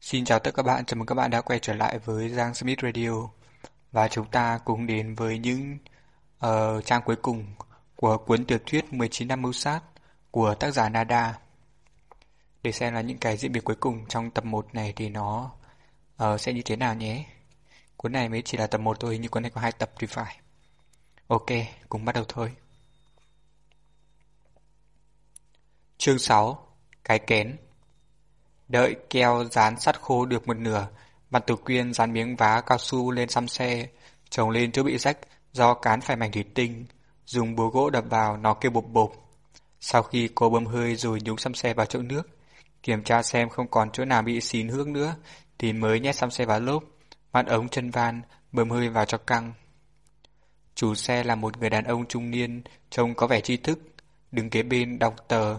Xin chào tất cả các bạn, chào mừng các bạn đã quay trở lại với Giang Smith Radio. Và chúng ta cùng đến với những uh, trang cuối cùng của cuốn tiểu thuyết 19 năm mưu sát của tác giả Nada. Để xem là những cái diễn biến cuối cùng trong tập 1 này thì nó uh, sẽ như thế nào nhé. Cuốn này mới chỉ là tập 1 thôi, nhưng cuốn này có hai tập thì phải. Ok, cùng bắt đầu thôi. Chương 6 Cái kén. Đợi keo dán sắt khô được một nửa, mặt Tử Quyên dán miếng vá cao su lên xăm xe, trồng lên chỗ bị rách do cán phải mảnh thủy tinh, dùng búa gỗ đập vào nó kêu bộp bộp. Sau khi cô bơm hơi rồi nhúng xăm xe vào chỗ nước, kiểm tra xem không còn chỗ nào bị xín hương nữa, thì mới nhét xăm xe vào lốp, mặt ống chân van, bơm hơi vào cho căng. Chủ xe là một người đàn ông trung niên, trông có vẻ tri thức, đứng kế bên đọc tờ,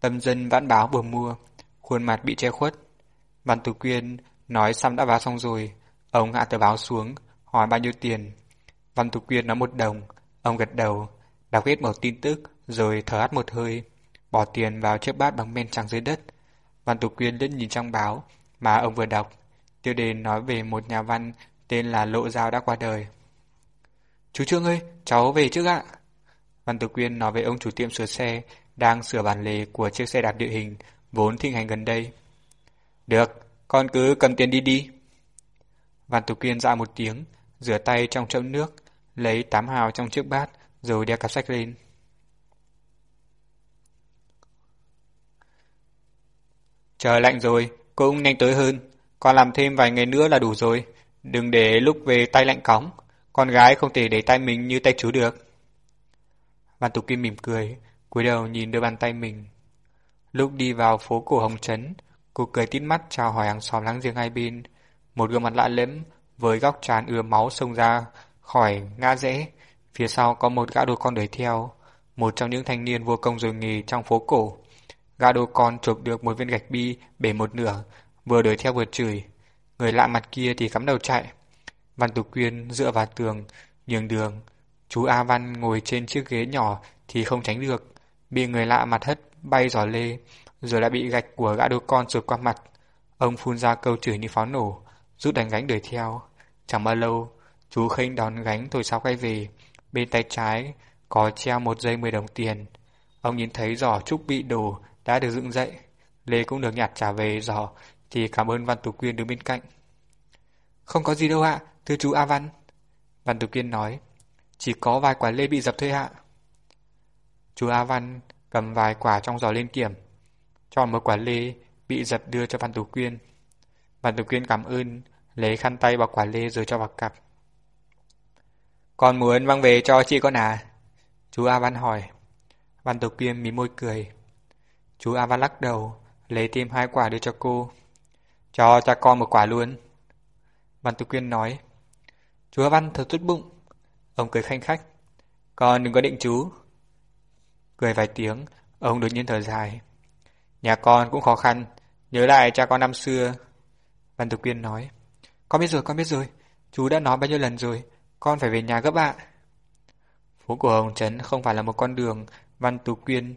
tâm dân vãn báo vừa mua khuôn mặt bị che khuất. Văn Tú Quyên nói xăm đã vào xong rồi, ông hạ tờ báo xuống, hỏi bao nhiêu tiền. Văn Tú Quyên nói một đồng, ông gật đầu, đọc hết một tin tức, rồi thở hắt một hơi, bỏ tiền vào chiếc bát bằng men trắng dưới đất. Văn Tú Quyên lướt nhìn trong báo mà ông vừa đọc, tiêu đề nói về một nhà văn tên là Lộ Giao đã qua đời. Chú Trương ơi, cháu về trước ạ. Văn Tú Quyên nói với ông chủ tiệm sửa xe đang sửa bản lề của chiếc xe đạp địa hình vốn thịnh hành gần đây. Được, con cứ cầm tiền đi đi. Văn Tú kiên dạ một tiếng, rửa tay trong chậu nước, lấy tám hào trong chiếc bát, rồi đeo cặp sách lên. Trời lạnh rồi, cũng nhanh tới hơn. Con làm thêm vài ngày nữa là đủ rồi. Đừng để lúc về tay lạnh cóng. Con gái không thể để tay mình như tay chú được. Văn Tú Kim mỉm cười, cúi đầu nhìn đôi bàn tay mình. Lúc đi vào phố cổ Hồng Trấn, cô cười tít mắt chào hỏi hàng xóm láng giềng hai bên. Một gương mặt lạ lẫm với góc trán ưa máu xông ra khỏi ngã rẽ. Phía sau có một gã đồ con đuổi theo, một trong những thanh niên vô công rồi nghề trong phố cổ. Gã đồ con chụp được một viên gạch bi bể một nửa, vừa đuổi theo vừa chửi. Người lạ mặt kia thì cắm đầu chạy. Văn Tục Quyên dựa vào tường, nhường đường. Chú A Văn ngồi trên chiếc ghế nhỏ thì không tránh được, bị người lạ mặt hất bay giỏ lê, rồi lại bị gạch của gã đứa con sượt qua mặt. Ông phun ra câu chửi như pháo nổ, rút đánh gánh đuổi theo. Chẳng bao lâu, chú khinh đón gánh thổi sao quay về. Bên tay trái có treo một dây 10 đồng tiền. Ông nhìn thấy giỏ trúc bị đổ đã được dựng dậy. Lê cũng được nhặt trả về giỏ thì cảm ơn Văn Tú Quyên đứng bên cạnh. Không có gì đâu ạ, thưa chú A Văn. Văn Tú Quyên nói, chỉ có vài quả lê bị dập thôi ạ. Chú A Văn cầm vài quả trong giỏ lên kiểm. Chọn một quả lê bị giật đưa cho Văn Tú Quyên. Văn Tú Quyên cảm ơn, lấy khăn tay bọc quả lê rồi cho vào cặp. Con muốn mang về cho chị con à? Chú A Văn hỏi. Văn Tú Quyên mỉm môi cười. Chú A Văn lắc đầu, lấy thêm hai quả đưa cho cô. Cho cha con một quả luôn. Văn Tú Quyên nói. Chú A Văn thật tốt bụng. Ông cười khanh khách. Con đừng có định chú. Cười vài tiếng, ông đột nhiên thở dài. Nhà con cũng khó khăn, nhớ lại cha con năm xưa. Văn Tục Quyên nói, con biết rồi, con biết rồi, chú đã nói bao nhiêu lần rồi, con phải về nhà gấp ạ. Phố của Hồng Trấn không phải là một con đường, Văn Tú Quyên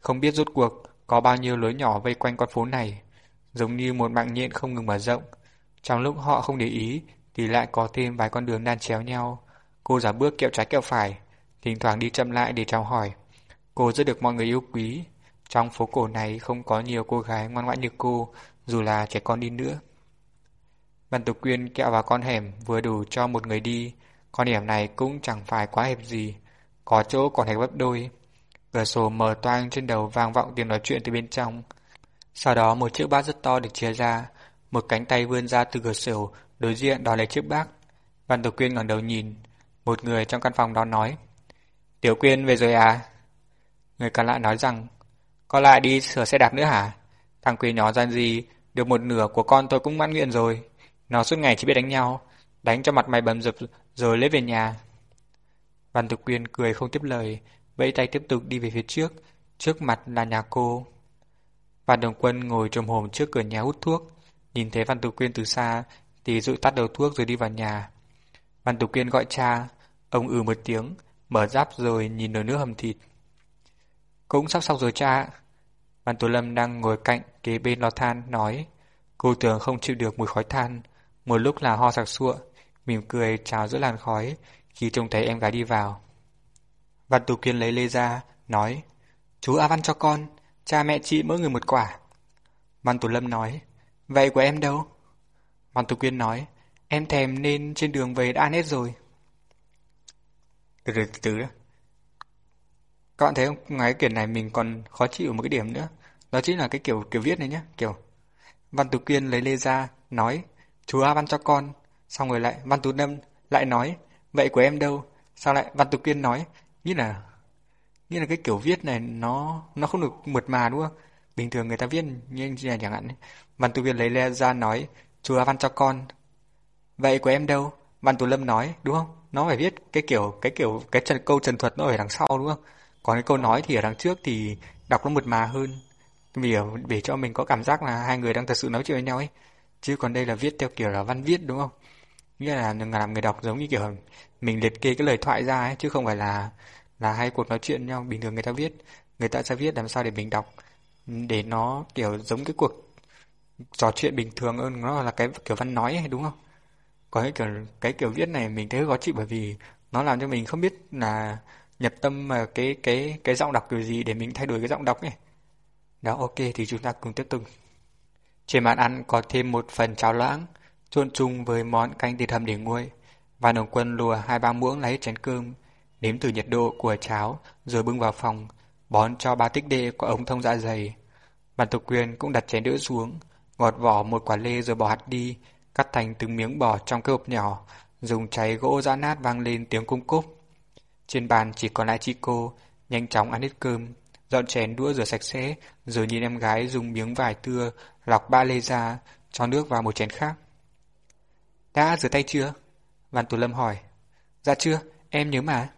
không biết rốt cuộc có bao nhiêu lối nhỏ vây quanh con phố này, giống như một mạng nhện không ngừng mở rộng. Trong lúc họ không để ý thì lại có thêm vài con đường đan chéo nhau. Cô giả bước kẹo trái kẹo phải, thỉnh thoảng đi chậm lại để chào hỏi. Cô rất được mọi người yêu quý. Trong phố cổ này không có nhiều cô gái ngoan ngoãn như cô, dù là trẻ con đi nữa. Văn Tục Quyên kẹo vào con hẻm vừa đủ cho một người đi. Con hẻm này cũng chẳng phải quá hẹp gì. Có chỗ còn hẹp gấp đôi. Cửa sổ mở toang trên đầu vang vọng tiếng nói chuyện từ bên trong. Sau đó một chiếc bát rất to được chia ra. Một cánh tay vươn ra từ cửa sổ, đối diện đòi lấy chiếc bát. Văn Tục Quyên ngẩng đầu nhìn. Một người trong căn phòng đó nói. Tiểu Quyên về rồi à? Người còn lại nói rằng, con lại đi sửa xe đạp nữa hả? Thằng quỷ nhỏ gian gì, được một nửa của con tôi cũng mãn nguyện rồi. Nó suốt ngày chỉ biết đánh nhau, đánh cho mặt mày bầm dập rồi lấy về nhà. Văn Thực Quyên cười không tiếp lời, vẫy tay tiếp tục đi về phía trước, trước mặt là nhà cô. Văn Đồng Quân ngồi trồm hồm trước cửa nhà hút thuốc, nhìn thấy Văn Tục Quyên từ xa thì dụi tắt đầu thuốc rồi đi vào nhà. Văn Tục Quyên gọi cha, ông ừ một tiếng, mở giáp rồi nhìn nồi nước hầm thịt. Cũng sắp xong rồi cha Văn Tú Lâm đang ngồi cạnh kế bên lò than nói Cô tưởng không chịu được mùi khói than, một lúc là ho sặc sụa, mỉm cười chào giữa làn khói khi trông thấy em gái đi vào. Văn Tú Kiên lấy lê ra, nói, chú A Văn cho con, cha mẹ chị mỗi người một quả. Văn Tú Lâm nói, vậy của em đâu? Văn Tú Kiên nói, em thèm nên trên đường về đã ăn hết rồi. Từ từ từ đó. Các bạn thấy không, ngay kiểu này mình còn khó chịu một cái điểm nữa. Đó chính là cái kiểu kiểu viết này nhá, kiểu Văn Tú Kiên lấy lê ra, nói, chú A Văn cho con. Xong rồi lại, Văn Tú Lâm lại nói, vậy của em đâu? Sao lại Văn Tú Kiên nói, như là như là cái kiểu viết này nó nó không được mượt mà đúng không? Bình thường người ta viết như là chẳng hạn. Văn Tú Kiên lấy lê ra nói, chú A Văn cho con. Vậy của em đâu? Văn Tú Lâm nói, đúng không? Nó phải viết cái kiểu cái kiểu cái trần câu trần thuật nó ở đằng sau đúng không? Còn cái câu nói thì ở đằng trước thì đọc nó mượt mà hơn. Vì để cho mình có cảm giác là hai người đang thật sự nói chuyện với nhau ấy. Chứ còn đây là viết theo kiểu là văn viết đúng không? Nghĩa là làm người đọc giống như kiểu mình liệt kê cái lời thoại ra ấy chứ không phải là là hai cuộc nói chuyện nhau. Bình thường người ta viết người ta sẽ viết làm sao để mình đọc để nó kiểu giống cái cuộc trò chuyện bình thường hơn. Nó là cái kiểu văn nói ấy, đúng không? Còn cái kiểu cái kiểu viết này mình thấy khó chịu bởi vì nó làm cho mình không biết là nhập tâm mà cái cái cái giọng đọc kiểu gì để mình thay đổi cái giọng đọc ấy đó ok thì chúng ta cùng tiếp tục. Trên bàn ăn có thêm một phần cháo loãng, trộn chung với món canh thịt hầm để nguội. Và đồng quân lùa hai ba muỗng lấy chén cơm, nếm thử nhiệt độ của cháo rồi bưng vào phòng, bón cho ba tích đệ có ống thông dạ dày. Bàn tục quyền cũng đặt chén đỡ xuống, ngọt vỏ một quả lê rồi bỏ hạt đi, cắt thành từng miếng bỏ trong cái hộp nhỏ, dùng cháy gỗ giã nát vang lên tiếng cung cúc. Trên bàn chỉ còn lại chị cô, nhanh chóng ăn hết cơm, dọn chén đũa rửa sạch sẽ, rồi nhìn em gái dùng miếng vải tưa lọc ba lê ra, cho nước vào một chén khác. Đã rửa tay chưa? Văn Tú Lâm hỏi. Dạ chưa, em nhớ mà.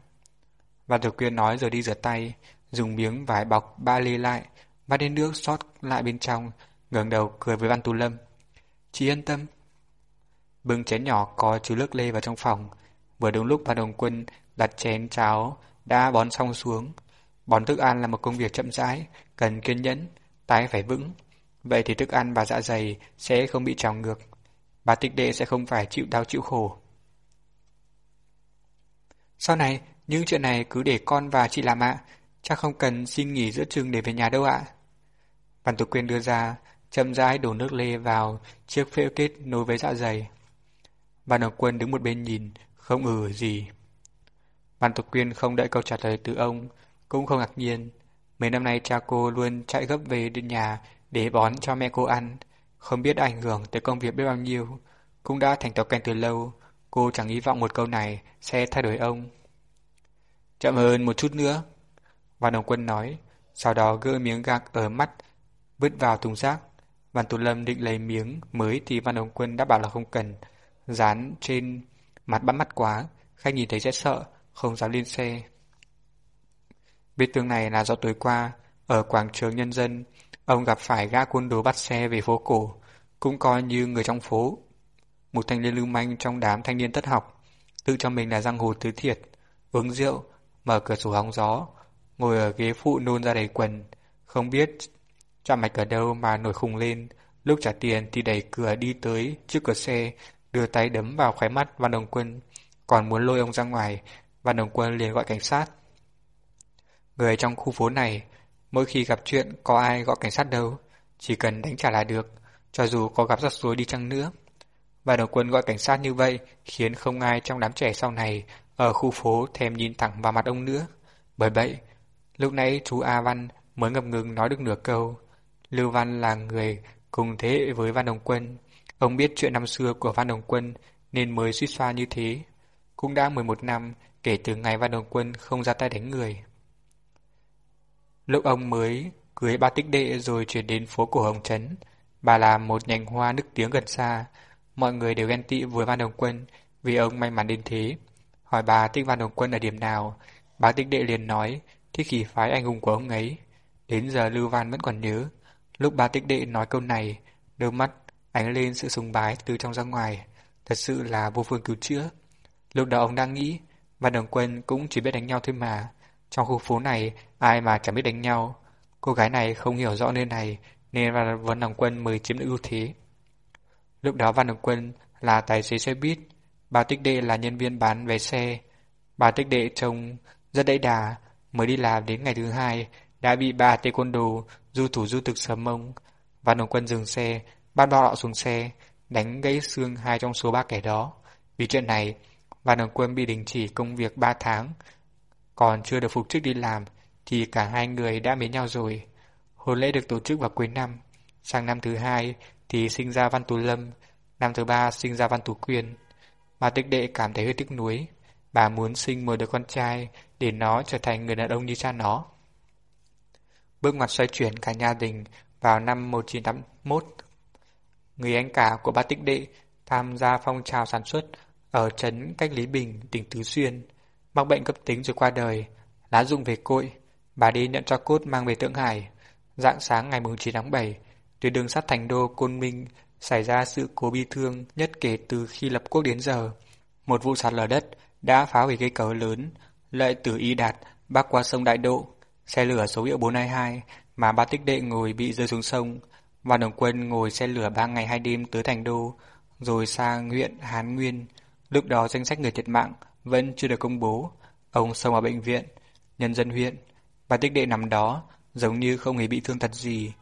Văn Tử Quyên nói rồi đi rửa tay, dùng miếng vải bọc ba lê lại, vắt đến nước xót lại bên trong, ngẩng đầu cười với Văn Tú Lâm. Chị yên tâm. Bưng chén nhỏ có chú nước lê vào trong phòng, vừa đúng lúc Văn Đồng Quân đặt chén cháo đã bón xong xuống, Bón thức ăn là một công việc chậm rãi, cần kiên nhẫn, tái phải vững. Vậy thì thức ăn và dạ dày sẽ không bị trào ngược. Bà tịch đệ sẽ không phải chịu đau chịu khổ. Sau này, những chuyện này cứ để con và chị làm ạ. Chắc không cần xin nghỉ giữa chừng để về nhà đâu ạ. Văn Tục Quyên đưa ra, chậm rãi đổ nước lê vào chiếc phễu kết nối với dạ dày. Văn Đồng Quân đứng một bên nhìn, không ừ gì. Văn Tục Quyên không đợi câu trả lời từ ông, cũng không ngạc nhiên, mấy năm nay cha cô luôn chạy gấp về đến nhà để bón cho mẹ cô ăn, không biết ảnh hưởng tới công việc biết bao nhiêu. Cũng đã thành thói quen từ lâu, cô chẳng hy vọng một câu này sẽ thay đổi ông. Chậm hơn một chút nữa, Văn Đồng Quân nói, sau đó gỡ miếng gạc ở mắt, vứt vào thùng rác. Văn tù Lâm định lấy miếng mới thì Văn Đồng Quân đã bảo là không cần, dán trên mặt bắt mắt quá, khách nhìn thấy sẽ sợ, không dám lên xe. Biết tương này là do tối qua, ở quảng trường nhân dân, ông gặp phải gã quân đồ bắt xe về phố cổ, cũng coi như người trong phố. Một thanh niên lưu manh trong đám thanh niên tất học, tự cho mình là giang hồ tứ thiệt, uống rượu, mở cửa sổ hóng gió, ngồi ở ghế phụ nôn ra đầy quần, không biết chạm mạch ở đâu mà nổi khùng lên, lúc trả tiền thì đẩy cửa đi tới trước cửa xe, đưa tay đấm vào khóe mắt Văn Đồng Quân, còn muốn lôi ông ra ngoài, Văn Đồng Quân liền gọi cảnh sát. Người trong khu phố này, mỗi khi gặp chuyện có ai gọi cảnh sát đâu, chỉ cần đánh trả là được, cho dù có gặp rắc rối đi chăng nữa. Văn đồng quân gọi cảnh sát như vậy khiến không ai trong đám trẻ sau này ở khu phố thèm nhìn thẳng vào mặt ông nữa. Bởi vậy, lúc nãy chú A Văn mới ngập ngừng nói được nửa câu. Lưu Văn là người cùng thế hệ với Văn Đồng Quân. Ông biết chuyện năm xưa của Văn Đồng Quân nên mới suýt xoa như thế. Cũng đã 11 năm kể từ ngày Văn Đồng Quân không ra tay đánh người. Lúc ông mới cưới ba tích đệ rồi chuyển đến phố cổ Hồng Trấn, bà là một nhành hoa nức tiếng gần xa. Mọi người đều ghen tị với Văn Đồng Quân vì ông may mắn đến thế. Hỏi bà thích Văn Đồng Quân ở điểm nào, bà tích đệ liền nói thích khí phái anh hùng của ông ấy. Đến giờ Lưu Văn vẫn còn nhớ. Lúc bà tích đệ nói câu này, đôi mắt ánh lên sự sùng bái từ trong ra ngoài. Thật sự là vô phương cứu chữa. Lúc đó ông đang nghĩ, và Đồng Quân cũng chỉ biết đánh nhau thôi mà. Trong khu phố này, ai mà chẳng biết đánh nhau. Cô gái này không hiểu rõ nơi này, nên Vân Đồng Quân mới chiếm được ưu thế. Lúc đó Văn Đồng Quân là tài xế xe buýt, bà Tích Đệ là nhân viên bán vé xe. Bà Tích Đệ trông rất đẫy đà, mới đi làm đến ngày thứ hai đã bị bà taekwondo du thủ du thực sớm mông. Văn Đồng Quân dừng xe, bắt bao họ xuống xe, đánh gãy xương hai trong số ba kẻ đó. Vì chuyện này, Văn Hồng Quân bị đình chỉ công việc ba tháng, còn chưa được phục chức đi làm thì cả hai người đã mến nhau rồi. Hôn lễ được tổ chức vào cuối năm, sang năm thứ hai thì sinh ra Văn Tú Lâm, năm thứ ba sinh ra Văn Tú Quyên. Bà Tích Đệ cảm thấy hơi tiếc nuối, bà muốn sinh một đứa con trai để nó trở thành người đàn ông như cha nó. Bước ngoặt xoay chuyển cả nhà đình vào năm 1981. Người anh cả của bà Tích Đệ tham gia phong trào sản xuất ở trấn cách Lý Bình, tỉnh Tứ Xuyên, mắc bệnh cấp tính rồi qua đời, lá dụng về cội, bà đi nhận cho cốt mang về Thượng Hải. Dạng sáng ngày 9 tháng 7, tuyến đường sắt thành đô Côn Minh xảy ra sự cố bi thương nhất kể từ khi lập quốc đến giờ. Một vụ sạt lở đất đã phá hủy cây cầu lớn, lợi từ Y Đạt bắc qua sông Đại Độ. Xe lửa số hiệu 422 mà ba tích đệ ngồi bị rơi xuống sông. Và đồng quân ngồi xe lửa 3 ngày 2 đêm tới thành đô, rồi sang huyện Hán Nguyên. Lúc đó danh sách người thiệt mạng vẫn chưa được công bố. Ông sống ở bệnh viện, nhân dân huyện. Bà tích đệ nằm đó, giống như không hề bị thương thật gì.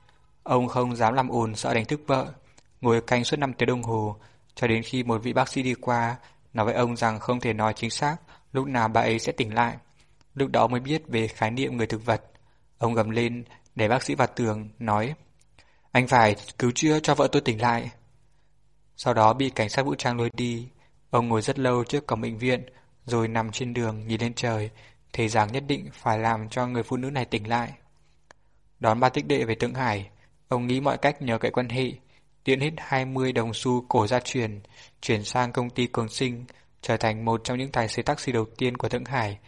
Ông không dám làm ồn sợ đánh thức vợ, ngồi canh suốt 5 tiếng đồng hồ, cho đến khi một vị bác sĩ đi qua, nói với ông rằng không thể nói chính xác lúc nào bà ấy sẽ tỉnh lại. Lúc đó mới biết về khái niệm người thực vật. Ông gầm lên để bác sĩ vào tường, nói Anh phải cứu chữa cho vợ tôi tỉnh lại. Sau đó bị cảnh sát vũ trang lôi đi. Ông ngồi rất lâu trước cổng bệnh viện, rồi nằm trên đường nhìn lên trời, thề rằng nhất định phải làm cho người phụ nữ này tỉnh lại. Đón ba tích đệ về Thượng Hải, ông nghĩ mọi cách nhờ cậy quan hệ, tiện hết 20 đồng xu cổ gia truyền, chuyển sang công ty cường sinh, trở thành một trong những tài xế taxi đầu tiên của Thượng Hải.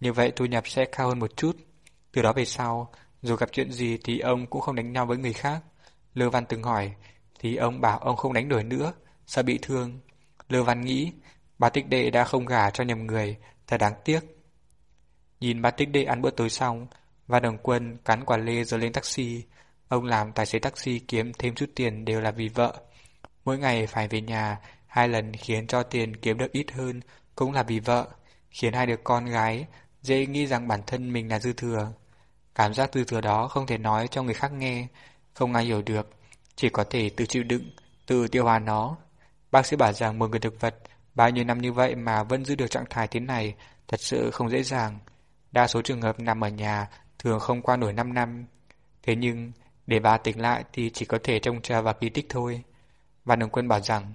Như vậy thu nhập sẽ cao hơn một chút. Từ đó về sau, dù gặp chuyện gì thì ông cũng không đánh nhau với người khác. Lơ Văn từng hỏi, thì ông bảo ông không đánh đổi nữa, sợ bị thương. Lưu Văn nghĩ, bà Tích Đệ đã không gả cho nhầm người, thật đáng tiếc. Nhìn bà Tích Đệ ăn bữa tối xong, và đồng quân cắn quả lê rồi lên taxi. Ông làm tài xế taxi kiếm thêm chút tiền đều là vì vợ. Mỗi ngày phải về nhà, hai lần khiến cho tiền kiếm được ít hơn cũng là vì vợ, khiến hai đứa con gái dễ nghĩ rằng bản thân mình là dư thừa. Cảm giác dư thừa đó không thể nói cho người khác nghe, không ai hiểu được, chỉ có thể tự chịu đựng, tự tiêu hóa nó. Bác sĩ bảo rằng một người thực vật bao nhiêu năm như vậy mà vẫn giữ được trạng thái thế này thật sự không dễ dàng. Đa số trường hợp nằm ở nhà thường không qua nổi 5 năm. Thế nhưng, để bà tỉnh lại thì chỉ có thể trông chờ vào kỳ tích thôi. Văn Đồng Quân bảo rằng,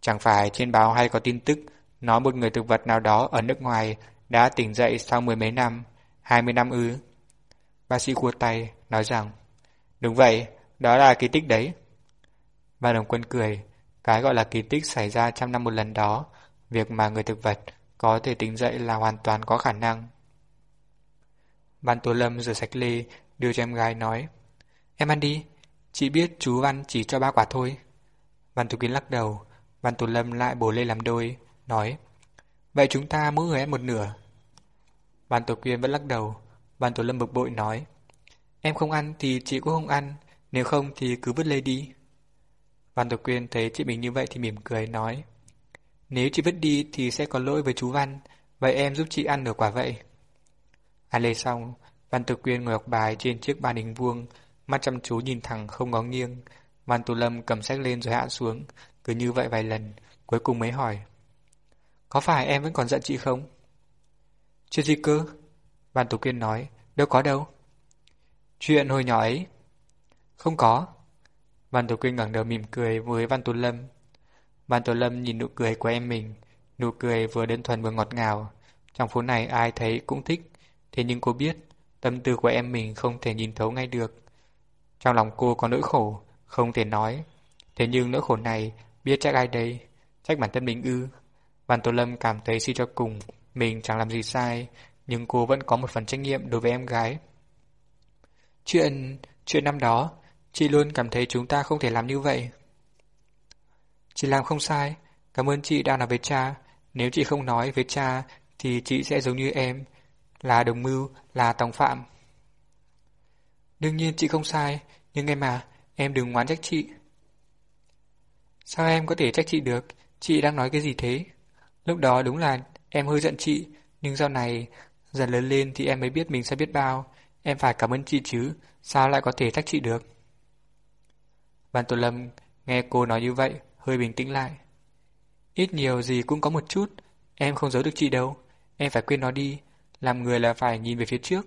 chẳng phải trên báo hay có tin tức nói một người thực vật nào đó ở nước ngoài đã tỉnh dậy sau mười mấy năm, hai mươi năm ư. Bác sĩ cua tay, nói rằng, đúng vậy, đó là kỳ tích đấy. Văn Đồng Quân cười, cái gọi là kỳ tích xảy ra trăm năm một lần đó, việc mà người thực vật có thể tỉnh dậy là hoàn toàn có khả năng. Văn Tố Lâm rửa sạch ly, đưa cho em gái nói. Em ăn đi, chị biết chú Văn chỉ cho ba quả thôi. Văn Tú Kiến lắc đầu, Văn Tố Lâm lại bổ lê làm đôi, nói. Vậy chúng ta mỗi người ăn một nửa. Văn Tổ Quyên vẫn lắc đầu, Văn Tổ Lâm bực bội nói. Em không ăn thì chị cũng không ăn, nếu không thì cứ vứt lê đi. Văn Tổ Quyên thấy chị mình như vậy thì mỉm cười nói. Nếu chị vứt đi thì sẽ có lỗi với chú Văn, vậy em giúp chị ăn nửa quả vậy. Ăn lê xong, Văn Tử Quyên ngồi học bài trên chiếc bàn hình vuông, mắt chăm chú nhìn thẳng không ngó nghiêng. Văn Tù Lâm cầm sách lên rồi hạ xuống, cứ như vậy vài lần, cuối cùng mới hỏi. Có phải em vẫn còn giận chị không? Chuyện gì cơ? Văn Tú Quyên nói, đâu có đâu. Chuyện hồi nhỏ ấy. Không có. Văn Tổ Quyên ngẩng đầu mỉm cười với Văn Tổ Lâm. Văn Tổ Lâm nhìn nụ cười của em mình, nụ cười vừa đơn thuần vừa ngọt ngào. Trong phố này ai thấy cũng thích, thế nhưng cô biết, tâm tư của em mình không thể nhìn thấu ngay được. Trong lòng cô có nỗi khổ, không thể nói. Thế nhưng nỗi khổ này, biết trách ai đây? Trách bản thân mình ư? Văn Tô Lâm cảm thấy suy cho cùng, mình chẳng làm gì sai, nhưng cô vẫn có một phần trách nhiệm đối với em gái. Chuyện... chuyện năm đó, chị luôn cảm thấy chúng ta không thể làm như vậy. Chị làm không sai, cảm ơn chị đã nói với cha. Nếu chị không nói với cha, thì chị sẽ giống như em, là đồng mưu, là tòng phạm. Đương nhiên chị không sai, nhưng em à, em đừng ngoán trách chị. Sao em có thể trách chị được? Chị đang nói cái gì thế? Lúc đó đúng là em hơi giận chị, nhưng sau này dần lớn lên thì em mới biết mình sẽ biết bao. Em phải cảm ơn chị chứ, sao lại có thể trách chị được? Văn Tổ Lâm nghe cô nói như vậy, hơi bình tĩnh lại. Ít nhiều gì cũng có một chút, em không giấu được chị đâu. Em phải quên nó đi, làm người là phải nhìn về phía trước.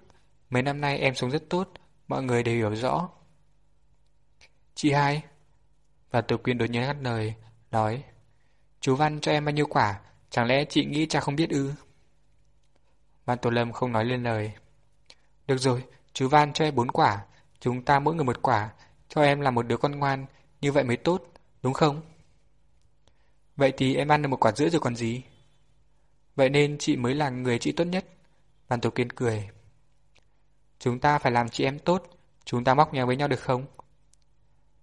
Mấy năm nay em sống rất tốt, mọi người đều hiểu rõ. Chị hai. Và Tổ Quyên đột nhiên ngắt lời, nói. Chú Văn cho em bao nhiêu quả, chẳng lẽ chị nghĩ cha không biết ư? Văn Tổ Lâm không nói lên lời. Được rồi, chú Văn cho em bốn quả, chúng ta mỗi người một quả, cho em là một đứa con ngoan, như vậy mới tốt, đúng không? Vậy thì em ăn được một quả rưỡi rồi còn gì? Vậy nên chị mới là người chị tốt nhất. bàn Tổ Kiên cười. Chúng ta phải làm chị em tốt, chúng ta móc nhau với nhau được không?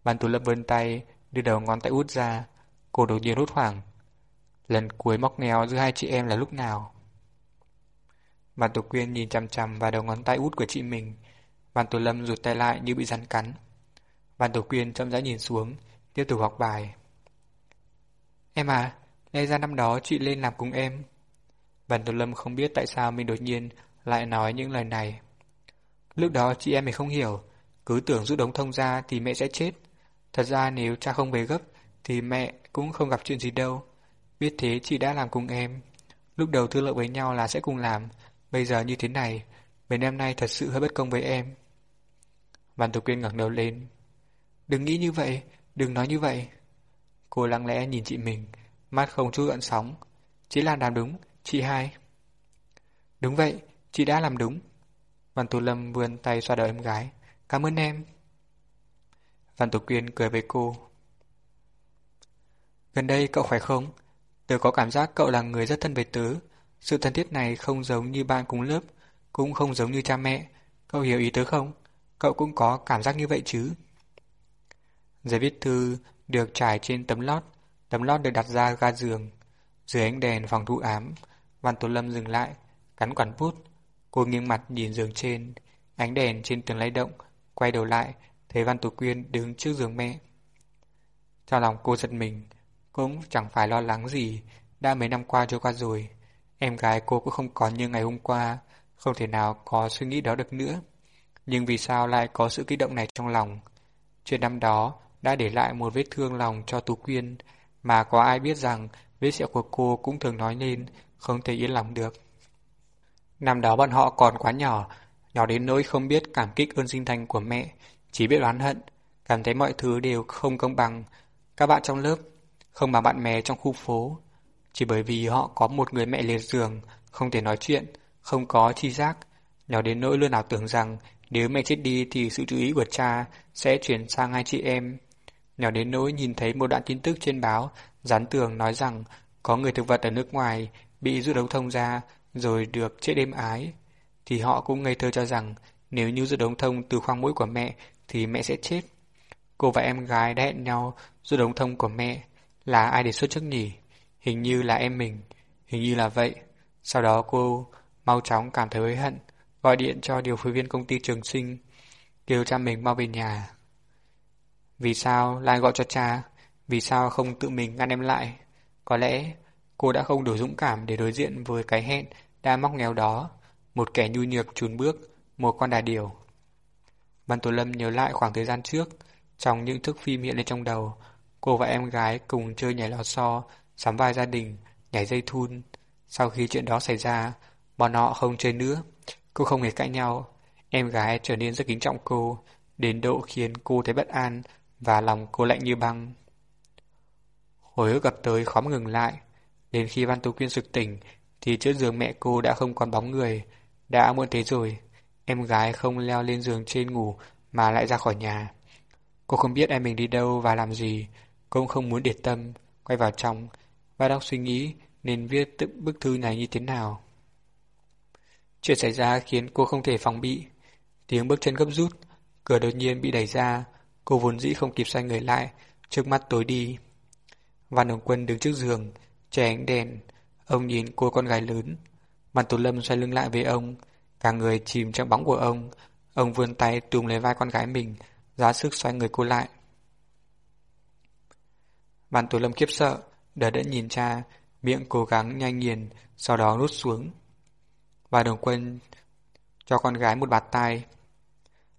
bàn tổ Lâm vươn tay, đưa đầu ngón tay út ra, cô đột nhiên hốt hoảng. Lần cuối móc nghèo giữa hai chị em là lúc nào? bàn Tổ Quyên nhìn chằm chằm vào đầu ngón tay út của chị mình. bàn Tổ Lâm rụt tay lại như bị rắn cắn. Văn Tổ Quyên chậm rãi nhìn xuống, tiếp tục học bài. Em à, nghe ra năm đó chị lên làm cùng em. Văn Tổ Lâm không biết tại sao mình đột nhiên lại nói những lời này. Lúc đó chị em mình không hiểu, cứ tưởng rút đống thông ra thì mẹ sẽ chết. Thật ra nếu cha không về gấp thì mẹ cũng không gặp chuyện gì đâu. Biết thế chị đã làm cùng em. Lúc đầu thương lượng với nhau là sẽ cùng làm, bây giờ như thế này, mấy năm nay thật sự hơi bất công với em. Văn tổ Quyên ngẩng đầu lên. Đừng nghĩ như vậy, đừng nói như vậy. Cô lặng lẽ nhìn chị mình, mắt không chút gợn sóng. Chỉ là làm đúng, chị hai. Đúng vậy, chị đã làm đúng. Văn Tú Lâm vươn tay xoa đầu em gái. Cảm ơn em. Văn Tú Quyên cười với cô. Gần đây cậu khỏe không? Tớ có cảm giác cậu là người rất thân với tớ. Sự thân thiết này không giống như bạn cùng lớp, cũng không giống như cha mẹ. Cậu hiểu ý tớ không? Cậu cũng có cảm giác như vậy chứ? Giấy viết thư được trải trên tấm lót. Tấm lót được đặt ra ga giường. Dưới ánh đèn phòng thu ám, Văn Tố Lâm dừng lại, cắn quản bút. Cô nghiêng mặt nhìn giường trên, ánh đèn trên tường lay động, quay đầu lại, thấy Văn Tú Quyên đứng trước giường mẹ. Trong lòng cô giật mình, cũng chẳng phải lo lắng gì, đã mấy năm qua trôi qua rồi. Em gái cô cũng không còn như ngày hôm qua, không thể nào có suy nghĩ đó được nữa. Nhưng vì sao lại có sự kích động này trong lòng? Chuyện năm đó đã để lại một vết thương lòng cho Tú Quyên, mà có ai biết rằng vết sẹo của cô cũng thường nói nên không thể yên lòng được. Năm đó bọn họ còn quá nhỏ, nhỏ đến nỗi không biết cảm kích ơn sinh thành của mẹ, chỉ biết oán hận, cảm thấy mọi thứ đều không công bằng. Các bạn trong lớp, không bằng bạn bè trong khu phố, chỉ bởi vì họ có một người mẹ liệt giường, không thể nói chuyện, không có chi giác, nhỏ đến nỗi luôn ảo tưởng rằng nếu mẹ chết đi thì sự chú ý của cha sẽ chuyển sang hai chị em. Nhỏ đến nỗi nhìn thấy một đoạn tin tức trên báo, dán tường nói rằng có người thực vật ở nước ngoài bị rút đấu thông ra rồi được chết êm ái, thì họ cũng ngây thơ cho rằng nếu như rút ống thông từ khoang mũi của mẹ thì mẹ sẽ chết. Cô và em gái đã hẹn nhau rút ống thông của mẹ. Là ai đề xuất trước nhỉ? Hình như là em mình. Hình như là vậy. Sau đó cô mau chóng cảm thấy hối hận, gọi điện cho điều phối viên công ty trường sinh, kêu cha mình mau về nhà. Vì sao lại gọi cho cha? Vì sao không tự mình ngăn em lại? Có lẽ cô đã không đủ dũng cảm để đối diện với cái hẹn đã móc nghèo đó, một kẻ nhu nhược trùn bước, một con đà điểu. Văn Tổ Lâm nhớ lại khoảng thời gian trước, trong những thức phim hiện lên trong đầu, cô và em gái cùng chơi nhảy lò xo, sắm vai gia đình, nhảy dây thun. Sau khi chuyện đó xảy ra, bọn họ không chơi nữa, cô không hề cãi nhau. Em gái trở nên rất kính trọng cô, đến độ khiến cô thấy bất an và lòng cô lạnh như băng. Hồi ức gặp tới khó ngừng lại, đến khi Văn Tú Quyên sực tỉnh thì trước giường mẹ cô đã không còn bóng người, đã muộn thế rồi. Em gái không leo lên giường trên ngủ mà lại ra khỏi nhà. Cô không biết em mình đi đâu và làm gì, cũng không muốn để tâm, quay vào trong và đang suy nghĩ nên viết tự bức thư này như thế nào. Chuyện xảy ra khiến cô không thể phòng bị. Tiếng bước chân gấp rút, cửa đột nhiên bị đẩy ra, cô vốn dĩ không kịp xoay người lại, trước mắt tối đi. Văn Hồng Quân đứng trước giường, che ánh đèn, ông nhìn cô con gái lớn. Văn Tú Lâm xoay lưng lại với ông, cả người chìm trong bóng của ông, ông vươn tay túm lấy vai con gái mình, giá sức xoay người cô lại. Văn Tú Lâm kiếp sợ, đỡ đẫn nhìn cha, miệng cố gắng nhanh nghiền, sau đó rút xuống. Và đồng quân cho con gái một bạt tay.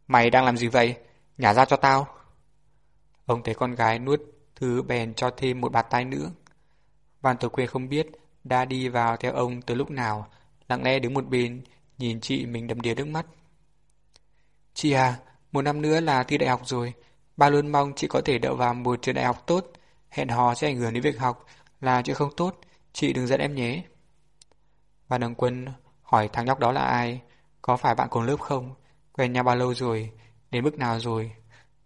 Mày đang làm gì vậy? Nhả ra cho tao. Ông thấy con gái nuốt thứ bèn cho thêm một bạt tay nữa. Văn Tử Quê không biết đã đi vào theo ông từ lúc nào, lặng lẽ đứng một bên, nhìn chị mình đầm đìa nước mắt. Chị à, một năm nữa là thi đại học rồi, ba luôn mong chị có thể đậu vào một trường đại học tốt, hẹn hò sẽ ảnh hưởng đến việc học là chuyện không tốt, chị đừng giận em nhé. Văn Đồng Quân hỏi thằng nhóc đó là ai, có phải bạn cùng lớp không, quen nhau bao lâu rồi, đến mức nào rồi.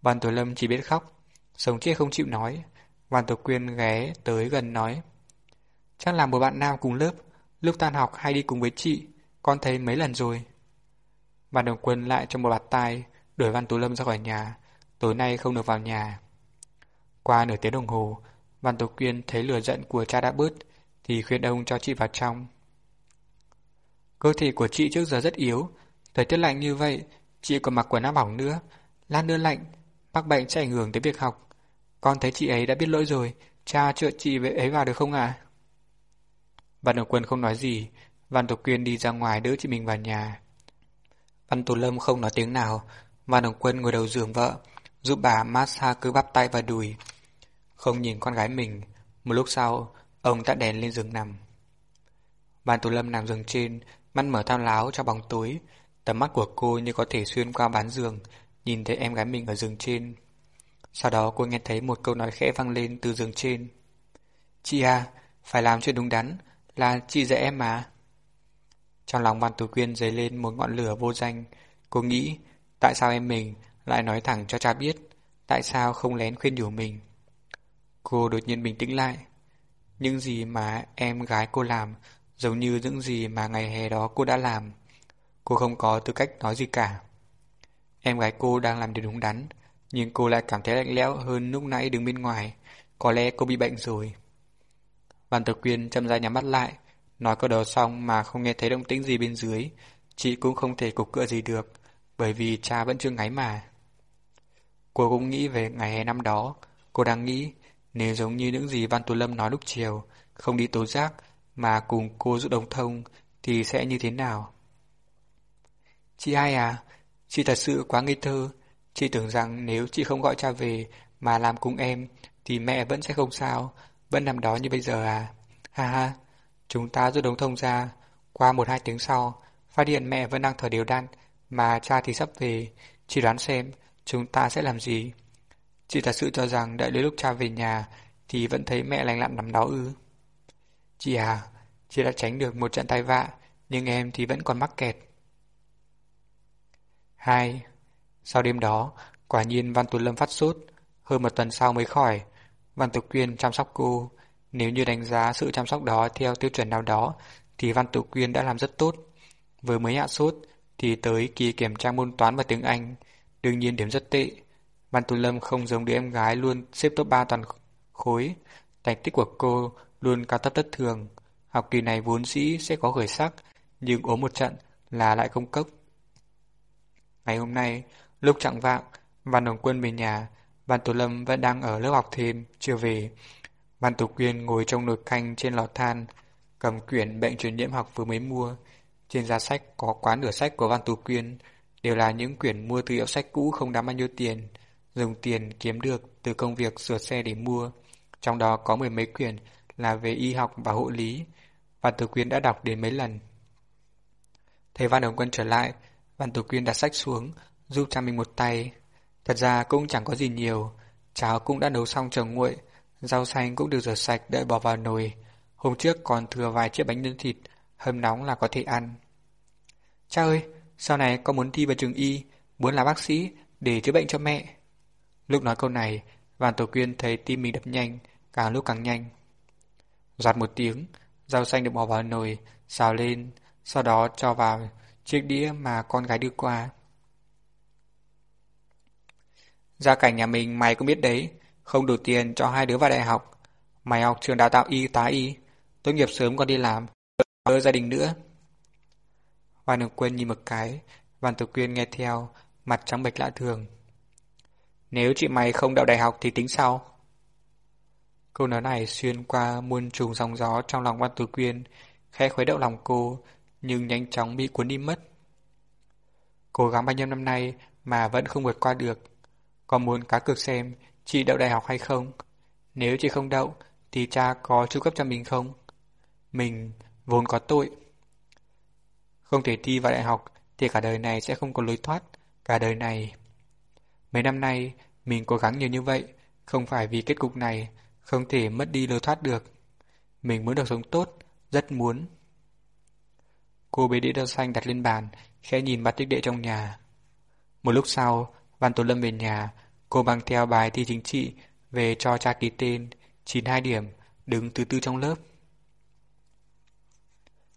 Văn Tổ Lâm chỉ biết khóc, sống chết không chịu nói. Văn Tổ Quyên ghé tới gần nói. Chắc là một bạn nam cùng lớp, lúc tan học hay đi cùng với chị, con thấy mấy lần rồi. Văn Đồng Quân lại cho một bạt tay, đuổi Văn Tú Lâm ra khỏi nhà, tối nay không được vào nhà. Qua nửa tiếng đồng hồ, Văn Tổ Quyên thấy lửa giận của cha đã bớt, thì khuyên ông cho chị vào trong. Cơ thể của chị trước giờ rất yếu, thời tiết lạnh như vậy, chị còn mặc quần áo bỏng nữa, lan đưa lạnh, mắc bệnh sẽ ảnh hưởng tới việc học. Con thấy chị ấy đã biết lỗi rồi, cha trợ chị về ấy vào được không ạ? À? Văn Đồng Quân không nói gì, Văn Tổ Quyên đi ra ngoài đỡ chị mình vào nhà. Văn Tổ Lâm không nói tiếng nào, Văn Đồng Quân ngồi đầu giường vợ, giúp bà massage cứ bắp tay và đùi. Không nhìn con gái mình, một lúc sau, ông tắt đèn lên giường nằm. Văn Tổ Lâm nằm giường trên, mắt mở thao láo cho bóng tối, tầm mắt của cô như có thể xuyên qua bán giường, nhìn thấy em gái mình ở giường trên. Sau đó cô nghe thấy một câu nói khẽ vang lên từ giường trên. Chị à, phải làm chuyện đúng đắn, là chị dạy em mà. Trong lòng Văn Tú Quyên dấy lên một ngọn lửa vô danh. Cô nghĩ, tại sao em mình lại nói thẳng cho cha biết, tại sao không lén khuyên nhủ mình. Cô đột nhiên bình tĩnh lại. Những gì mà em gái cô làm giống như những gì mà ngày hè đó cô đã làm. Cô không có tư cách nói gì cả. Em gái cô đang làm điều đúng đắn, nhưng cô lại cảm thấy lạnh lẽo hơn lúc nãy đứng bên ngoài. Có lẽ cô bị bệnh rồi. Văn Tử Quyên chậm rãi nhắm mắt lại, nói câu đó xong mà không nghe thấy động tĩnh gì bên dưới. Chị cũng không thể cục cựa gì được, bởi vì cha vẫn chưa ngáy mà. Cô cũng nghĩ về ngày hè năm đó. Cô đang nghĩ, nếu giống như những gì Văn Tú Lâm nói lúc chiều, không đi tố giác mà cùng cô giúp đồng thông, thì sẽ như thế nào? Chị hai à, chị thật sự quá ngây thơ. Chị tưởng rằng nếu chị không gọi cha về mà làm cùng em, thì mẹ vẫn sẽ không sao, vẫn nằm đó như bây giờ à. Ha ha, chúng ta rút đống thông ra. Qua một hai tiếng sau, phát hiện mẹ vẫn đang thở đều đặn, mà cha thì sắp về. Chị đoán xem, chúng ta sẽ làm gì? Chị thật sự cho rằng đợi đến lúc cha về nhà thì vẫn thấy mẹ lành lặn nằm đó ư. Chị à, chị đã tránh được một trận tai vạ, nhưng em thì vẫn còn mắc kẹt. 2. Sau đêm đó, quả nhiên Văn Tú Lâm phát sốt, hơn một tuần sau mới khỏi. Văn Tú Quyên chăm sóc cô. Nếu như đánh giá sự chăm sóc đó theo tiêu chuẩn nào đó, thì Văn Tú Quyên đã làm rất tốt. Vừa mới hạ sốt, thì tới kỳ kiểm tra môn toán và tiếng Anh, đương nhiên điểm rất tệ. Văn Tú Lâm không giống đứa em gái luôn xếp top 3 toàn khối. Thành tích của cô luôn cao thấp thất thường. Học kỳ này vốn dĩ sẽ có khởi sắc, nhưng ốm một trận là lại không cốc. Ngày hôm nay, lúc chẳng vạng, Văn Đồng Quân về nhà, Văn Tổ Lâm vẫn đang ở lớp học thêm, chưa về. Văn Tổ Quyên ngồi trong nồi canh trên lò than, cầm quyển bệnh truyền nhiễm học vừa mới mua. Trên giá sách có quá nửa sách của Văn Tổ Quyên, đều là những quyển mua từ hiệu sách cũ không đáng bao nhiêu tiền, dùng tiền kiếm được từ công việc sửa xe để mua. Trong đó có mười mấy quyển là về y học và hộ lý, Văn Tổ Quyên đã đọc đến mấy lần. Thấy Văn Đồng Quân trở lại, Văn Tú Quyên đặt sách xuống, giúp cha mình một tay. Thật ra cũng chẳng có gì nhiều, cháo cũng đã nấu xong chờ nguội, rau xanh cũng được rửa sạch đợi bỏ vào nồi. Hôm trước còn thừa vài chiếc bánh nhân thịt, hâm nóng là có thể ăn. Cha ơi, sau này con muốn thi vào trường y, muốn là bác sĩ để chữa bệnh cho mẹ. Lúc nói câu này, Văn Tổ Quyên thấy tim mình đập nhanh, càng lúc càng nhanh. Giọt một tiếng, rau xanh được bỏ vào nồi, xào lên, sau đó cho vào chiếc đĩa mà con gái đưa qua. Gia cảnh nhà mình mày cũng biết đấy, không đủ tiền cho hai đứa vào đại học. Mày học trường đào tạo y tá y, tốt nghiệp sớm còn đi làm, đỡ gia đình nữa. Văn Đường Quân nhìn một cái, Văn Tử Quyên nghe theo, mặt trắng bệch lạ thường. Nếu chị mày không đậu đại học thì tính sao? Câu nói này xuyên qua muôn trùng sóng gió trong lòng Văn Tử Quyên, khẽ khuấy động lòng cô, nhưng nhanh chóng bị cuốn đi mất. Cố gắng bao nhiêu năm nay mà vẫn không vượt qua được. Có muốn cá cược xem chị đậu đại học hay không? Nếu chị không đậu, thì cha có chu cấp cho mình không? Mình vốn có tội. Không thể thi vào đại học thì cả đời này sẽ không có lối thoát, cả đời này. Mấy năm nay, mình cố gắng nhiều như vậy, không phải vì kết cục này, không thể mất đi lối thoát được. Mình muốn được sống tốt, rất muốn. Cô bế đĩa rau xanh đặt lên bàn, khẽ nhìn bát tích đệ trong nhà. Một lúc sau, Văn Tố Lâm về nhà, cô mang theo bài thi chính trị về cho cha ký tên, 92 điểm, đứng thứ tư trong lớp.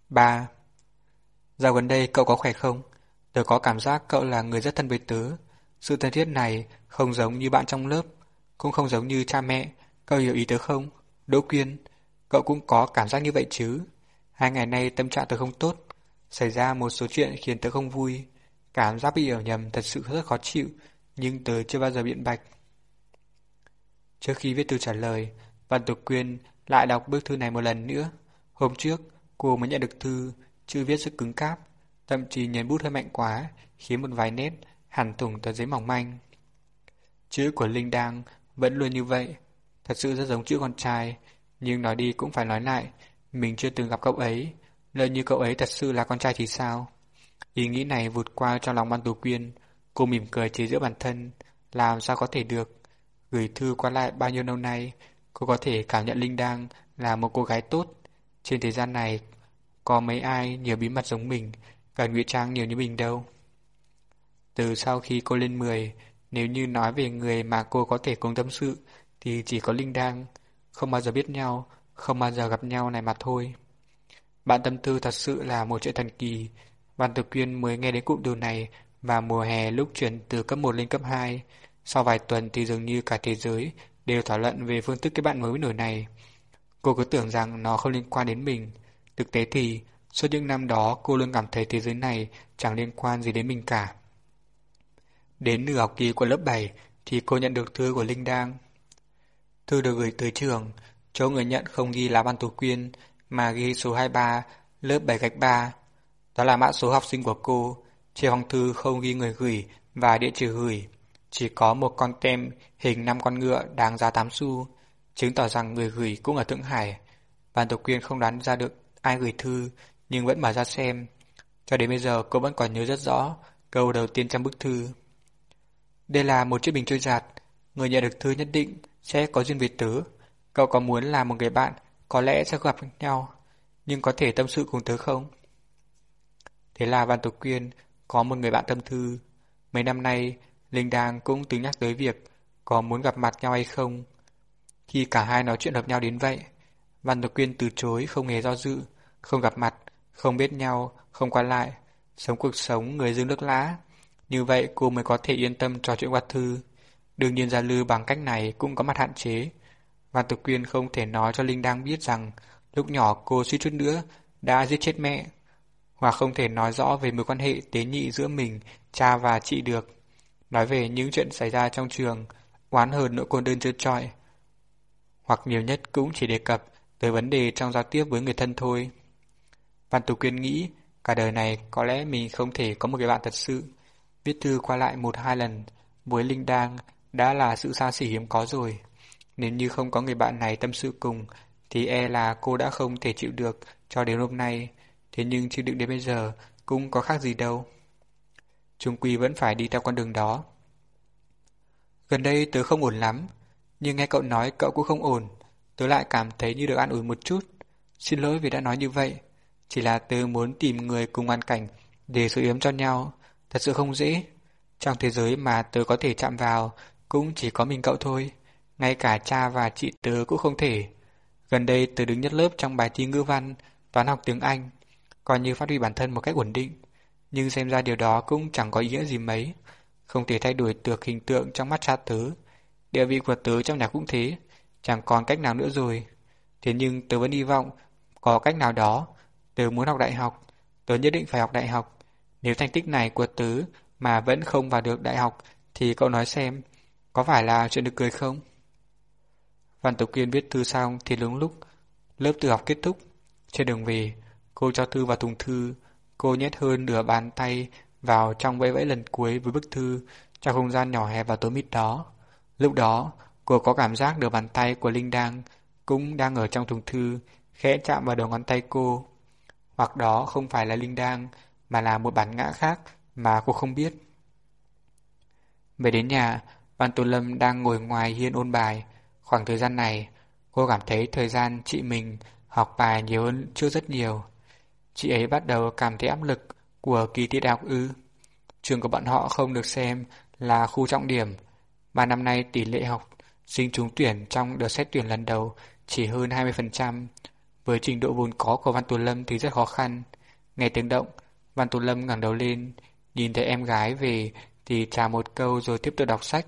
3. Dạo gần đây cậu có khỏe không? Tớ có cảm giác cậu là người rất thân với tớ. Sự thân thiết này không giống như bạn trong lớp, cũng không giống như cha mẹ. Cậu hiểu ý tớ không? Đỗ Quyên, cậu cũng có cảm giác như vậy chứ? Hai ngày nay tâm trạng tớ không tốt. Xảy ra một số chuyện khiến tớ không vui. Cảm giác bị hiểu nhầm thật sự rất khó chịu, nhưng tớ chưa bao giờ biện bạch. Trước khi viết thư trả lời, Văn Tục Quyên lại đọc bức thư này một lần nữa. Hôm trước, cô mới nhận được thư, chữ viết rất cứng cáp, thậm chí nhấn bút hơi mạnh quá, khiến một vài nét hẳn thủng tờ giấy mỏng manh. Chữ của Linh Đang vẫn luôn như vậy, thật sự rất giống chữ con trai, nhưng nói đi cũng phải nói lại, mình chưa từng gặp cậu ấy, lỡ như cậu ấy thật sự là con trai thì sao? Ý nghĩ này vụt qua trong lòng Ban Tú Quyên, cô mỉm cười chế giữa bản thân, làm sao có thể được. Gửi thư qua lại bao nhiêu lâu nay, cô có thể cảm nhận Linh Đang là một cô gái tốt. Trên thế gian này, có mấy ai nhiều bí mật giống mình, cần ngụy trang nhiều như mình đâu. Từ sau khi cô lên 10, nếu như nói về người mà cô có thể cùng tâm sự, thì chỉ có Linh Đang, không bao giờ biết nhau, không bao giờ gặp nhau này mà thôi. Bạn tâm tư thật sự là một chuyện thần kỳ. Văn Tử Quyên mới nghe đến cụm từ này và mùa hè lúc chuyển từ cấp 1 lên cấp 2. Sau vài tuần thì dường như cả thế giới đều thảo luận về phương thức cái bạn mới nổi này. Cô cứ tưởng rằng nó không liên quan đến mình. Thực tế thì, suốt những năm đó cô luôn cảm thấy thế giới này chẳng liên quan gì đến mình cả. Đến nửa học kỳ của lớp 7 thì cô nhận được thư của Linh Đang. Thư được gửi tới trường, chỗ người nhận không ghi là Ban Tú Quyên mà ghi số 23, lớp 7 gạch 3. Đó là mã số học sinh của cô. Trên hòng thư không ghi người gửi và địa chỉ gửi. Chỉ có một con tem hình năm con ngựa đáng giá 8 xu, chứng tỏ rằng người gửi cũng ở Thượng Hải. Ban Tổ Quyên không đoán ra được ai gửi thư, nhưng vẫn mở ra xem. Cho đến bây giờ cô vẫn còn nhớ rất rõ câu đầu tiên trong bức thư. Đây là một chiếc bình trôi giạt, người nhận được thư nhất định sẽ có duyên với tớ. Cậu có muốn là một người bạn, có lẽ sẽ gặp nhau, nhưng có thể tâm sự cùng tớ không? Thế là Văn Tục Quyên có một người bạn tâm thư. Mấy năm nay, Linh Đang cũng từng nhắc tới việc có muốn gặp mặt nhau hay không. Khi cả hai nói chuyện hợp nhau đến vậy, Văn Tục Quyên từ chối không hề do dự, không gặp mặt, không biết nhau, không qua lại, sống cuộc sống người dương nước lã. Như vậy cô mới có thể yên tâm trò chuyện qua thư. Đương nhiên giao Lư bằng cách này cũng có mặt hạn chế. Văn Tục Quyên không thể nói cho Linh Đang biết rằng lúc nhỏ cô suýt chút nữa đã giết chết mẹ hoặc không thể nói rõ về mối quan hệ tế nhị giữa mình, cha và chị được. Nói về những chuyện xảy ra trong trường, oán hờn nỗi cô đơn trơn trọi. Hoặc nhiều nhất cũng chỉ đề cập tới vấn đề trong giao tiếp với người thân thôi. Văn Tú Quyên nghĩ, cả đời này có lẽ mình không thể có một người bạn thật sự. Viết thư qua lại một hai lần, với Linh Đang đã là sự xa xỉ hiếm có rồi. Nếu như không có người bạn này tâm sự cùng, thì e là cô đã không thể chịu được cho đến hôm nay. Thế nhưng chịu đựng đến bây giờ cũng có khác gì đâu. Trung Quy vẫn phải đi theo con đường đó. Gần đây tớ không ổn lắm, nhưng nghe cậu nói cậu cũng không ổn, tớ lại cảm thấy như được an ủi một chút. Xin lỗi vì đã nói như vậy, chỉ là tớ muốn tìm người cùng hoàn cảnh để sự yếm cho nhau, thật sự không dễ. Trong thế giới mà tớ có thể chạm vào cũng chỉ có mình cậu thôi, ngay cả cha và chị tớ cũng không thể. Gần đây tớ đứng nhất lớp trong bài thi ngữ văn, toán học tiếng Anh, coi như phát huy bản thân một cách ổn định. Nhưng xem ra điều đó cũng chẳng có ý nghĩa gì mấy, không thể thay đổi được hình tượng trong mắt cha tớ. Địa vị của tớ trong nhà cũng thế, chẳng còn cách nào nữa rồi. Thế nhưng tớ vẫn hy vọng, có cách nào đó, tớ muốn học đại học, tớ nhất định phải học đại học. Nếu thành tích này của tớ mà vẫn không vào được đại học, thì cậu nói xem, có phải là chuyện được cười không? Văn Tú Kiên viết thư xong thì đúng lúc lớp tự học kết thúc. Trên đường về, cô cho thư vào thùng thư, cô nhét hơn nửa bàn tay vào trong vẫy vẫy lần cuối với bức thư trong không gian nhỏ hẹp và tối mịt đó. Lúc đó, cô có cảm giác được bàn tay của Linh đang cũng đang ở trong thùng thư, khẽ chạm vào đầu ngón tay cô. Hoặc đó không phải là Linh đang, mà là một bản ngã khác mà cô không biết. Về đến nhà, Văn Tù Lâm đang ngồi ngoài hiên ôn bài. Khoảng thời gian này, cô cảm thấy thời gian chị mình học bài nhiều hơn chưa rất nhiều. Chị ấy bắt đầu cảm thấy áp lực của kỳ thi đại học ư. Trường của bọn họ không được xem là khu trọng điểm, mà năm nay tỷ lệ học sinh trúng tuyển trong đợt xét tuyển lần đầu chỉ hơn 20%. Với trình độ vốn có của Văn Tù Lâm thì rất khó khăn. Nghe tiếng động, Văn Tù Lâm ngẩng đầu lên, nhìn thấy em gái về thì trả một câu rồi tiếp tục đọc sách.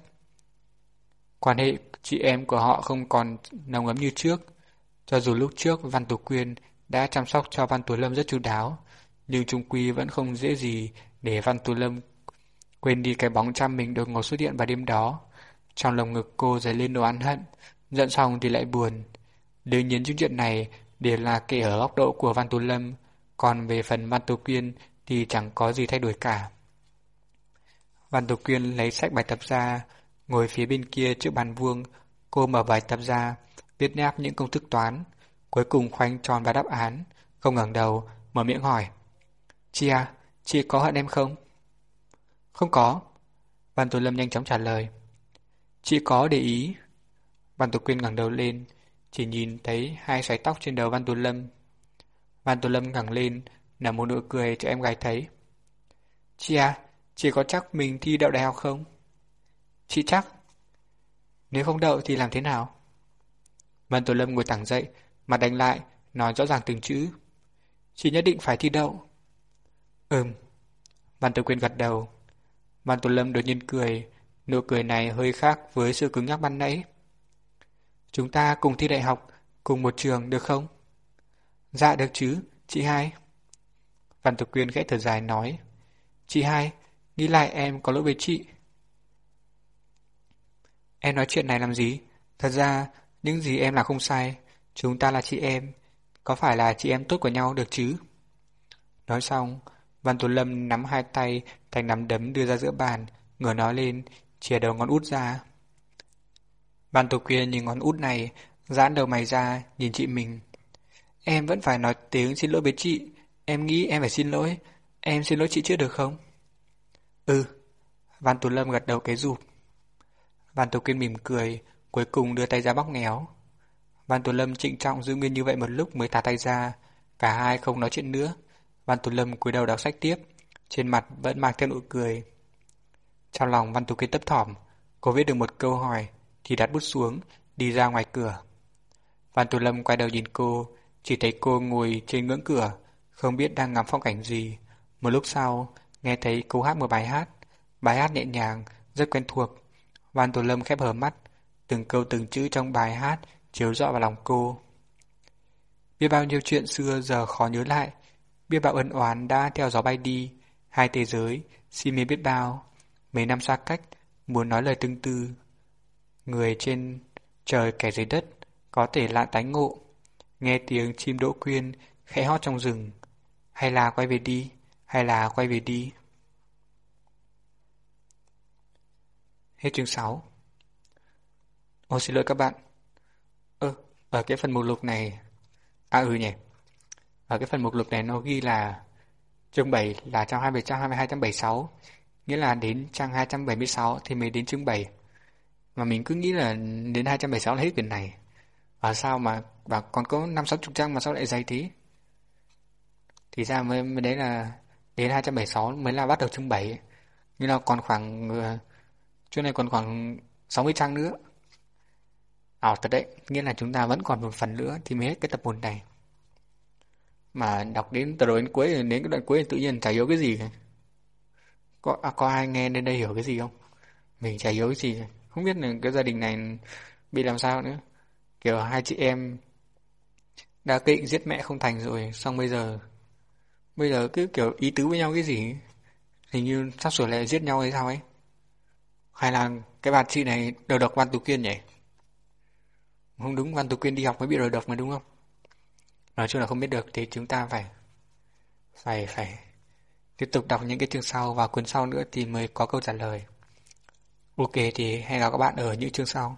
Quan hệ chị em của họ không còn nồng ấm như trước. Cho dù lúc trước Văn Tú Quyên đã chăm sóc cho Văn Tú Lâm rất chú đáo, nhưng Trung Quy vẫn không dễ gì để Văn Tú Lâm quên đi cái bóng chăm mình được ngồi xuất hiện vào đêm đó. Trong lồng ngực cô dấy lên nỗi oán hận, giận xong thì lại buồn. Đương nhiên những chuyện này đều là kể ở góc độ của Văn Tú Lâm, còn về phần Văn Tú Quyên thì chẳng có gì thay đổi cả. Văn Tú Quyên lấy sách bài tập ra, ngồi phía bên kia trước bàn vuông, cô mở bài tập ra, viết nép những công thức toán, cuối cùng khoanh tròn vào đáp án, không ngẩng đầu, mở miệng hỏi. Chị à, chị có hận em không? Không có. Văn Tú Lâm nhanh chóng trả lời. Chị có để ý. Văn Tú Quyên ngẩng đầu lên, chỉ nhìn thấy hai sợi tóc trên đầu Văn Tú Lâm. Văn Tú Lâm ngẩng lên, nở một nụ cười cho em gái thấy. Chị à, chị có chắc mình thi đậu đại học không? Chị chắc. Nếu không đậu thì làm thế nào? Văn Tổ Lâm ngồi thẳng dậy, mặt đánh lại, nói rõ ràng từng chữ. Chị nhất định phải thi đậu. Ừm. Văn Tổ Quyên gật đầu. Văn Tổ Lâm đột nhiên cười, nụ cười này hơi khác với sự cứng nhắc ban nãy. Chúng ta cùng thi đại học, cùng một trường được không? Dạ được chứ, chị hai. Văn Tổ Quyên khẽ thở dài nói. Chị hai, nghĩ lại em có lỗi với chị. Em nói chuyện này làm gì? Thật ra, những gì em là không sai. Chúng ta là chị em. Có phải là chị em tốt của nhau được chứ? Nói xong, Văn Tuấn Lâm nắm hai tay thành nắm đấm đưa ra giữa bàn, ngửa nó lên, chìa đầu ngón út ra. Văn Tổ Quyên nhìn ngón út này, giãn đầu mày ra, nhìn chị mình. Em vẫn phải nói tiếng xin lỗi với chị, em nghĩ em phải xin lỗi, em xin lỗi chị chưa được không? Ừ, Văn Tú Lâm gật đầu cái rụp. Văn Tú Kiên mỉm cười, cuối cùng đưa tay ra bóc nghéo. Văn Tú Lâm trịnh trọng giữ nguyên như vậy một lúc mới thả tay ra, cả hai không nói chuyện nữa. Văn Tú Lâm cúi đầu đọc sách tiếp, trên mặt vẫn mang theo nụ cười. Trong lòng Văn Tú Kiên tấp thỏm, cô viết được một câu hỏi, thì đặt bút xuống, đi ra ngoài cửa. Văn Tú Lâm quay đầu nhìn cô, chỉ thấy cô ngồi trên ngưỡng cửa, không biết đang ngắm phong cảnh gì. Một lúc sau, nghe thấy cô hát một bài hát. Bài hát nhẹ nhàng, rất quen thuộc. Văn tổ Lâm khép hờ mắt, từng câu từng chữ trong bài hát chiếu rõ vào lòng cô. Biết bao nhiêu chuyện xưa giờ khó nhớ lại, biết bao ân oán đã theo gió bay đi, hai thế giới, xin mê biết bao. Mấy năm xa cách, muốn nói lời tương tư, Người trên trời kẻ dưới đất có thể lạ tái ngộ, nghe tiếng chim đỗ quyên khẽ hót trong rừng, hay là quay về đi, hay là quay về đi. Hết chương 6 Ồ xin lỗi các bạn. Ơ, ở cái phần mục lục này... À ừ nhỉ. Ở cái phần mục lục này nó ghi là chương 7 là trang 222 276, nghĩa là đến trang 276 thì mới đến chương 7. Mà mình cứ nghĩ là đến 276 là hết quyển này. Và sao mà và còn có 5-60 trang mà sao lại dày thế? Thì ra mới, mới đấy là đến 276 mới là bắt đầu chương 7. Nghĩa là còn khoảng ờ, Chuyện chương này còn khoảng 60 trang nữa. À thật đấy, nghĩa là chúng ta vẫn còn một phần nữa thì mới hết cái tập 1 này. Mà đọc đến từ đầu đến cuối đến cái đoạn cuối tự nhiên chả hiểu cái gì. Có à, có ai nghe đến đây hiểu cái gì không? Mình chả hiểu cái gì. Không biết là cái gia đình này bị làm sao nữa. Kiểu hai chị em đã kđịnh giết mẹ không thành rồi, xong bây giờ bây giờ cứ kiểu ý tứ với nhau cái gì hình như sắp sửa lại giết nhau hay sao ấy. Hay là cái bà chị này đầu độc văn tú kiên nhỉ? Không đúng, Văn Tú kiên đi học mới bị đầu độc mà đúng không? Nói chung là không biết được thì chúng ta phải phải phải tiếp tục đọc những cái chương sau và cuốn sau nữa thì mới có câu trả lời. Ok thì hẹn gặp các bạn ở những chương sau.